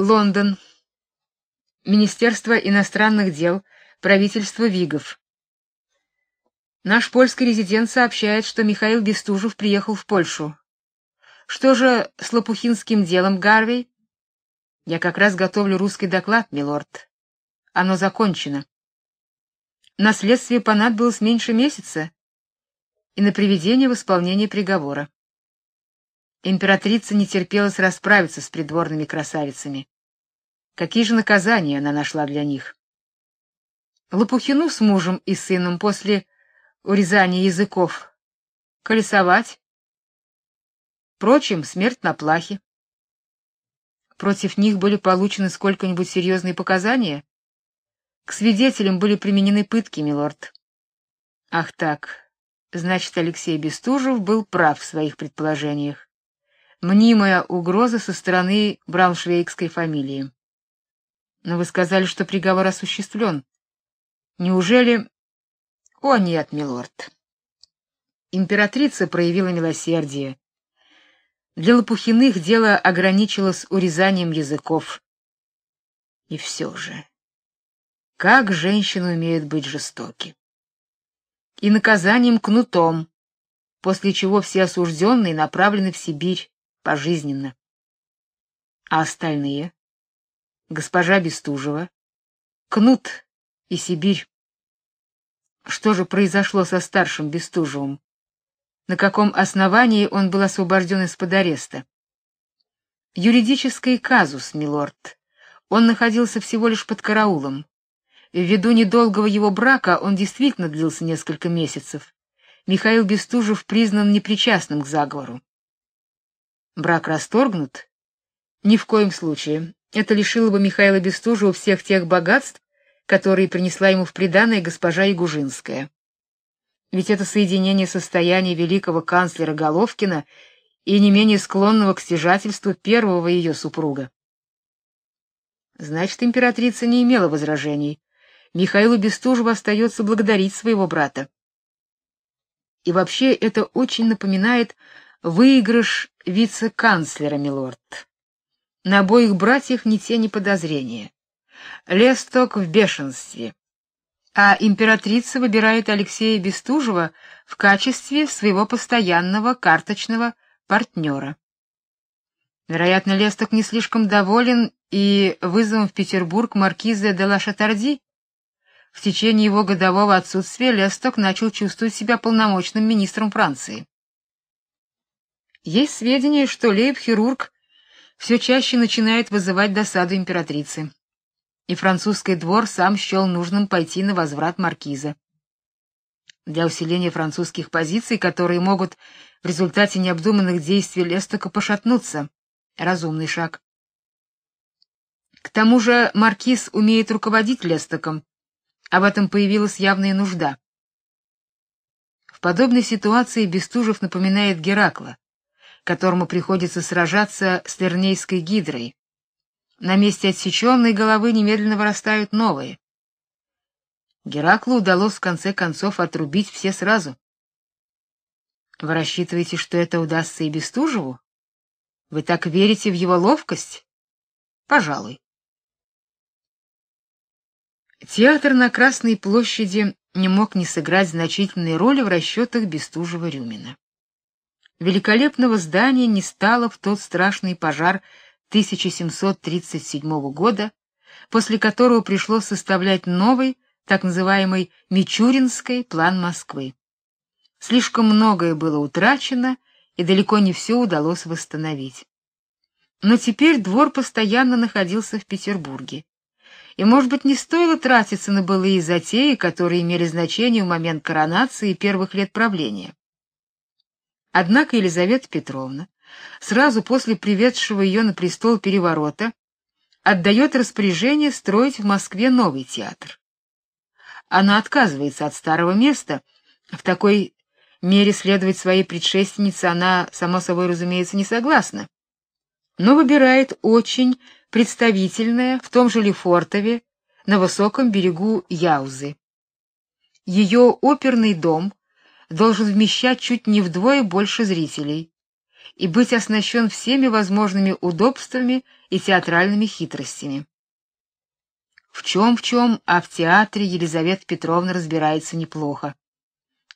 Лондон. Министерство иностранных дел, правительство Вигов. Наш польский резидент сообщает, что Михаил Бестужев приехал в Польшу. Что же с Лопухинским делом, Гарвей? Я как раз готовлю русский доклад, милорд. Оно закончено. На следствие понадобилось меньше месяца, и на приведение в исполнение приговора. Императрица не терпелась расправиться с придворными красавицами. Какие же наказания она нашла для них? Лопухину с мужем и сыном после урезания языков колесовать. Впрочем, смерть на плахе. Против них были получены сколько-нибудь серьезные показания? К свидетелям были применены пытки, милорд. Ах так. Значит, Алексей Бестужев был прав в своих предположениях мнимая угроза со стороны брауншвейгской фамилии. Но вы сказали, что приговор осуществлен. Неужели О нет, милорд. Императрица проявила милосердие. Для Лопухиных дело ограничилось урезанием языков. И все же, как женщины умеют быть жестоки. И наказанием кнутом, после чего все осужденные направлены в Сибирь пожизненно. А остальные? Госпожа Бестужева, Кнут и Сибирь. Что же произошло со старшим Бестужевым? На каком основании он был освобожден из-под ареста? Юридический казус, милорд. Он находился всего лишь под караулом. Ввиду недолгого его брака он действительно длился несколько месяцев. Михаил Бестужев признан непричастным к заговору. Брак расторгнут? Ни в коем случае. Это лишило бы Михаила Бестужева всех тех богатств, которые принесла ему в приданое госпожа Ягужинская. Ведь это соединение состояния великого канцлера Головкина и не менее склонного к стяжательству первого ее супруга. Значит, императрица не имела возражений. Михаилу Бестужеву остается благодарить своего брата. И вообще это очень напоминает Выигрыш вице-канцлера, милорд. На обоих братьях ни тени подозрения. Лесток в бешенстве. А императрица выбирает Алексея Бестужева в качестве своего постоянного карточного партнера. Вероятно, Лесток не слишком доволен и вызовом в Петербург маркиза де ла Шатарди. В течение его годового отсутствия Лесток начал чувствовать себя полномочным министром Франции. Есть сведения, что лейб-хирург все чаще начинает вызывать досаду императрицы. И французский двор сам счел нужным пойти на возврат маркиза. Для усиления французских позиций, которые могут в результате необдуманных действий Лестока пошатнуться, разумный шаг. К тому же маркиз умеет руководить Лестоком, об этом появилась явная нужда. В подобной ситуации Бестужев напоминает Геракла, которому приходится сражаться с Лернейской гидрой. На месте отсеченной головы немедленно вырастают новые. Гераклу удалось в конце концов отрубить все сразу. Вы рассчитываете, что это удастся и Бестужеву? Вы так верите в его ловкость? Пожалуй. Театр на Красной площади не мог не сыграть значительной роли в расчетах Бестужева-Рюмина. Великолепного здания не стало в тот страшный пожар 1737 года, после которого пришлось составлять новый, так называемый Мичуринский план Москвы. Слишком многое было утрачено, и далеко не все удалось восстановить. Но теперь двор постоянно находился в Петербурге. И, может быть, не стоило тратиться на былые затеи, которые имели значение в момент коронации и первых лет правления. Однако Елизавета Петровна сразу после приведшего ее на престол переворота отдает распоряжение строить в Москве новый театр. Она отказывается от старого места, в такой мере следовать своей предшественнице она, само собой разумеется, не согласна, но выбирает очень представительное в том же Лефортове, на высоком берегу Яузы. Ее оперный дом должен вмещать чуть не вдвое больше зрителей. и быть оснащен всеми возможными удобствами и театральными хитростями. В чем в чем, а в театре Елизавета Петровна разбирается неплохо.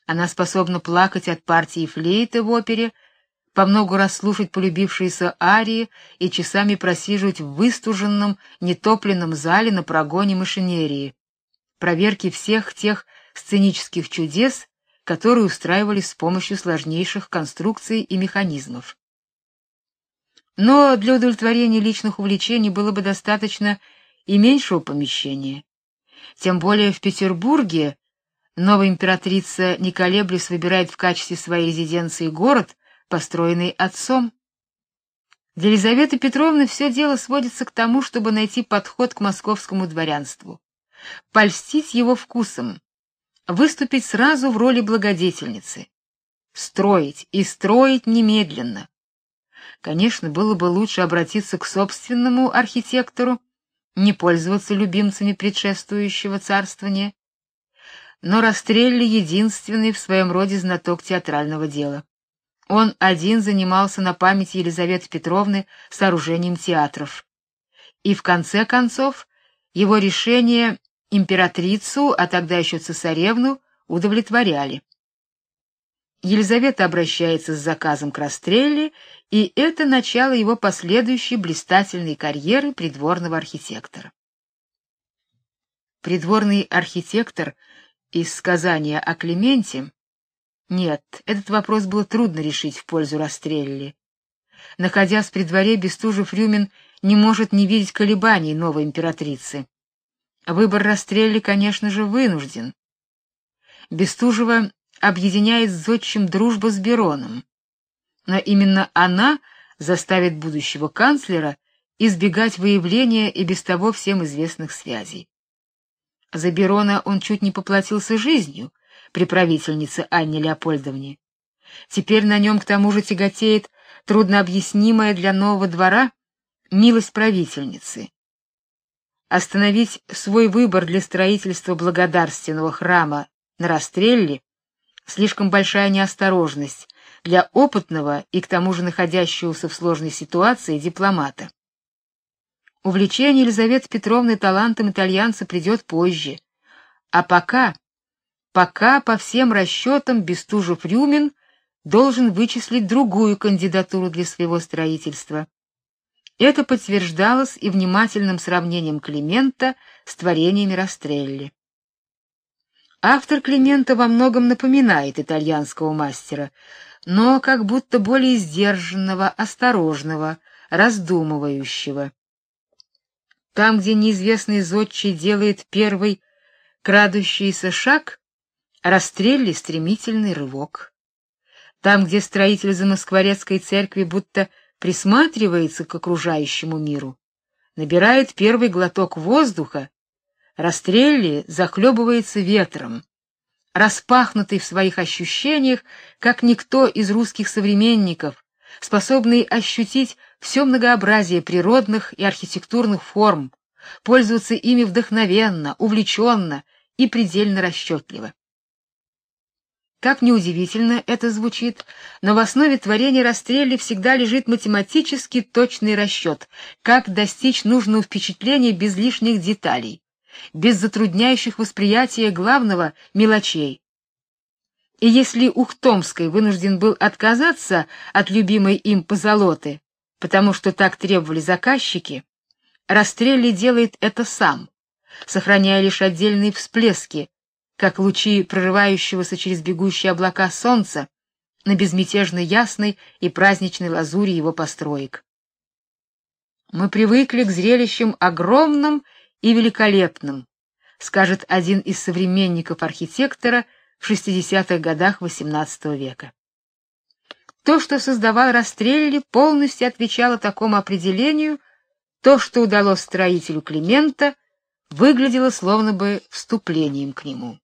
Она способна плакать от партии флейты в опере, по много раз слушать полюбившиеся арии и часами просиживать в выстуженном, нетопленном зале на прогоне машинерии, проверки всех тех сценических чудес, которые устраивались с помощью сложнейших конструкций и механизмов. Но для удовлетворения личных увлечений было бы достаточно и меньшего помещения. Тем более в Петербурге новая императрица не выбирает в качестве своей резиденции город, построенный отцом. Для Елизаветы Петровны все дело сводится к тому, чтобы найти подход к московскому дворянству, польстить его вкусом, выступить сразу в роли благодетельницы, строить и строить немедленно. Конечно, было бы лучше обратиться к собственному архитектору, не пользоваться любимцами предшествующего царствования. Но Растрелли единственный в своем роде знаток театрального дела. Он один занимался на память Елизаветы Петровны сооружением театров. И в конце концов его решение императрицу, а тогда еще цесаревну, удовлетворяли. Елизавета обращается с заказом к Растрелли, и это начало его последующей блистательной карьеры придворного архитектора. Придворный архитектор из сказания о Клементе Нет, этот вопрос было трудно решить в пользу Растрелли. Находясь при дворе, Бестужев-Рюмин не может не видеть колебаний новой императрицы. Выбор Растрелли, конечно же, вынужден. Бестужева объединяет с зодчим дружба с Бероном. Но именно она заставит будущего канцлера избегать выявления и без того всем известных связей. За Берона он чуть не поплатился жизнью при правительнице Анне Леопольдовне. Теперь на нем к тому же тяготеет труднообъяснимая для нового двора милость правительницы остановить свой выбор для строительства благодарственного храма на Растрелле слишком большая неосторожность для опытного и к тому же находящегося в сложной ситуации дипломата. Увлечение Елизаветы Петровны талантом итальянца придет позже, а пока пока по всем расчетам Бестужев-Рюмин должен вычислить другую кандидатуру для своего строительства. Это подтверждалось и внимательным сравнением Климента с творениями Растрелли. Автор Климента во многом напоминает итальянского мастера, но как будто более сдержанного, осторожного, раздумывающего. Там, где неизвестный зодчий делает первый крадущийся шаг, Растрелли стремительный рывок. Там, где строитель Замоскворецкой церкви будто присматривается к окружающему миру, набирает первый глоток воздуха, Растрелли захлебывается ветром, распахнутый в своих ощущениях, как никто из русских современников, способный ощутить все многообразие природных и архитектурных форм, пользоваться ими вдохновенно, увлеченно и предельно расчетливо. Как неудивительно это звучит, но в основе творения Растрелли всегда лежит математически точный расчет, как достичь нужного впечатления без лишних деталей, без затрудняющих восприятие главного мелочей. И если Ухтомский вынужден был отказаться от любимой им позолоты, потому что так требовали заказчики, Растрелли делает это сам, сохраняя лишь отдельные всплески, как лучи прорывающегося через бегущие облака солнца на безмятежно ясной и праздничной лазури его построек. Мы привыкли к зрелищам огромным и великолепным, скажет один из современников архитектора в 60-х годах XVIII века. То, что создавал Растрелли, полностью отвечало такому определению, то, что удалось строителю Климента, выглядело словно бы вступлением к нему.